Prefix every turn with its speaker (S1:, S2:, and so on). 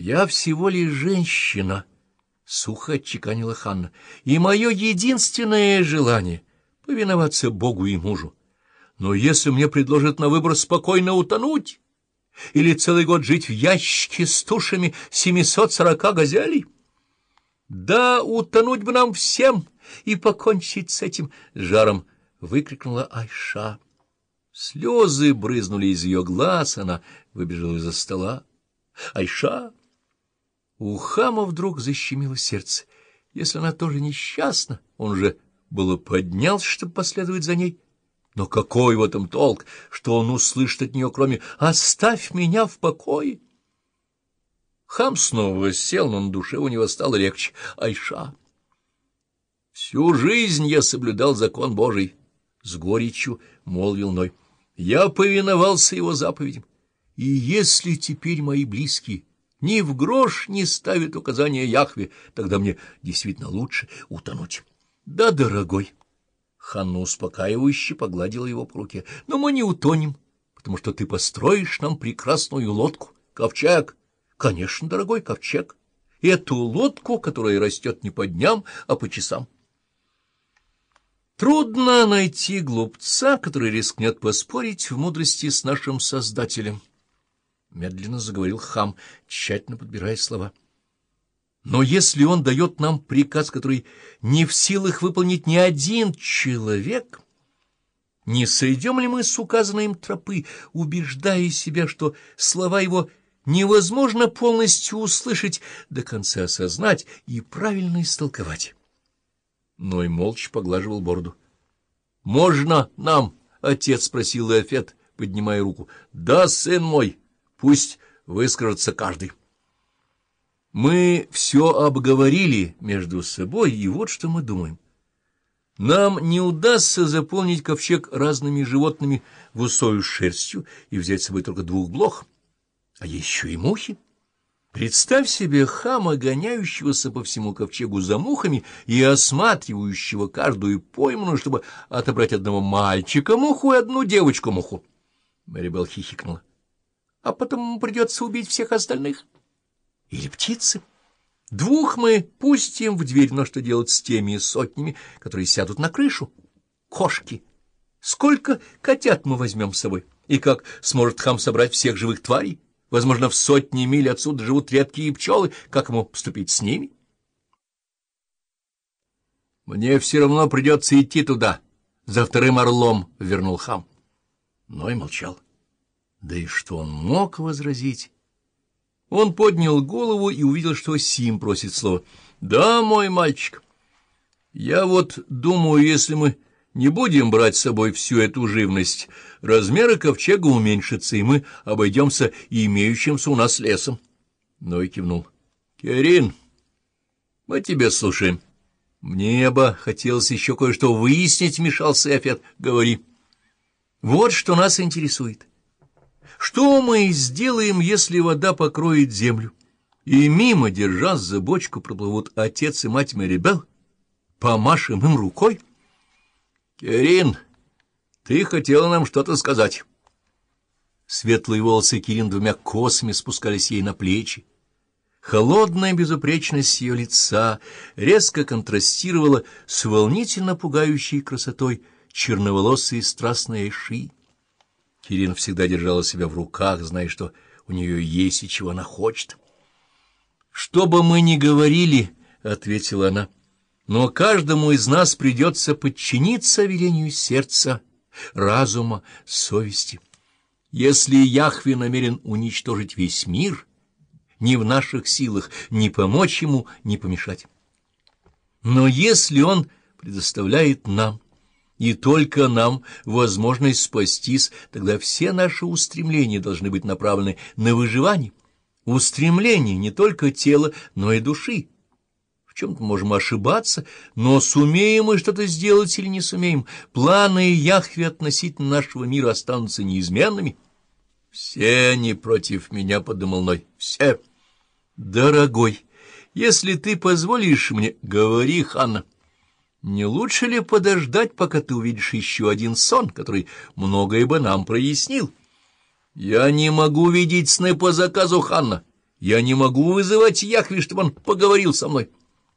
S1: Я всего лишь женщина, — сухо отчеканила Ханна, — и мое единственное желание — повиноваться Богу и мужу. Но если мне предложат на выбор спокойно утонуть или целый год жить в ящике с тушами 740 газелей... Да, утонуть бы нам всем и покончить с этим жаром, — выкрикнула Айша. Слезы брызнули из ее глаз, она выбежала из-за стола. Айша! У хама вдруг защемило сердце. Если она тоже несчастна, он же было поднялся, чтобы последовать за ней. Но какой в этом толк, что он услышит от нее, кроме «Оставь меня в покое»? Хам снова сел, но на душе у него стало легче. Айша! Всю жизнь я соблюдал закон Божий, — с горечью молвил Ной. Я повиновался его заповедям. И если теперь мои близкие ни в грош не ставят указания Яхве, тогда мне действительно лучше утонуть. Да, дорогой. Ханна успокаивающе погладила его по руке. Но мы не утонем, потому что ты построишь нам прекрасную лодку, ковчег. Конечно, дорогой ковчег. Эту лодку, которая растет не по дням, а по часам. Трудно найти глупца, который рискнет поспорить в мудрости с нашим Создателем. Медленно заговорил хам, тщательно подбирая слова. Но если он дает нам приказ, который не в силах выполнить ни один человек, не сойдем ли мы с указанной им тропы, убеждая себя, что слова его невозможно полностью услышать, до конца осознать и правильно истолковать. Ной молча поглаживал бороду. — Можно нам? — отец спросил Иофет, поднимая руку. — Да, сын мой, пусть выскажется каждый. Мы все обговорили между собой, и вот что мы думаем. Нам не удастся заполнить ковчег разными животными в усою шерстью и взять с собой только двух блох — а еще и мухи. Представь себе хама, гоняющегося по всему ковчегу за мухами и осматривающего каждую пойманную, чтобы отобрать одного мальчика-муху и одну девочку-муху. Мэри Белл хихикнула. — А потом придется убить всех остальных. Или птицы. Двух мы пустим в дверь, но что делать с теми сотнями, которые сядут на крышу? Кошки. Сколько котят мы возьмем с собой? И как сможет хам собрать всех живых тварей? Возможно, в сотни миль отсюда живут редкие пчелы. Как ему поступить с ними? — Мне все равно придется идти туда. За вторым орлом, — вернул хам. Но и молчал. Да и что он мог возразить? Он поднял голову и увидел, что Сим просит слова. — Да, мой мальчик, я вот думаю, если мы не будем брать с собой всю эту живность. Размеры ковчега уменьшатся, и мы обойдемся имеющимся у нас лесом. Ной кивнул. — Керин, мы тебя слушаем. — Мне бы хотелось еще кое-что выяснить, — вмешался Эфет. — Говори. — Вот что нас интересует. Что мы сделаем, если вода покроет землю? И мимо, держась за бочку, проплывут отец и мать Мэрибел? Помашем им рукой? — Кирин, ты хотела нам что-то сказать. Светлые волосы Кирин двумя косами спускались ей на плечи. Холодная безупречность ее лица резко контрастировала с волнительно пугающей красотой черноволосой страстной Айши. Кирин всегда держала себя в руках, зная, что у нее есть и чего она хочет. — Что бы мы ни говорили, — ответила она, — но каждому из нас придется подчиниться велению сердца, разума, совести. Если Яхве намерен уничтожить весь мир, ни в наших силах ни помочь ему, ни помешать. Но если он предоставляет нам, и только нам, возможность спастись, тогда все наши устремления должны быть направлены на выживание. Устремления не только тела, но и души чем-то можем ошибаться, но сумеем мы что-то сделать или не сумеем, планы Яхве относительно нашего мира останутся неизменными. Все они против меня, — подумал Ной, — все. Дорогой, если ты позволишь мне, говори, Ханна. Не лучше ли подождать, пока ты увидишь еще один сон, который многое бы нам прояснил? Я не могу видеть сны по заказу, Ханна. Я не могу вызывать Яхви, чтобы он поговорил со мной.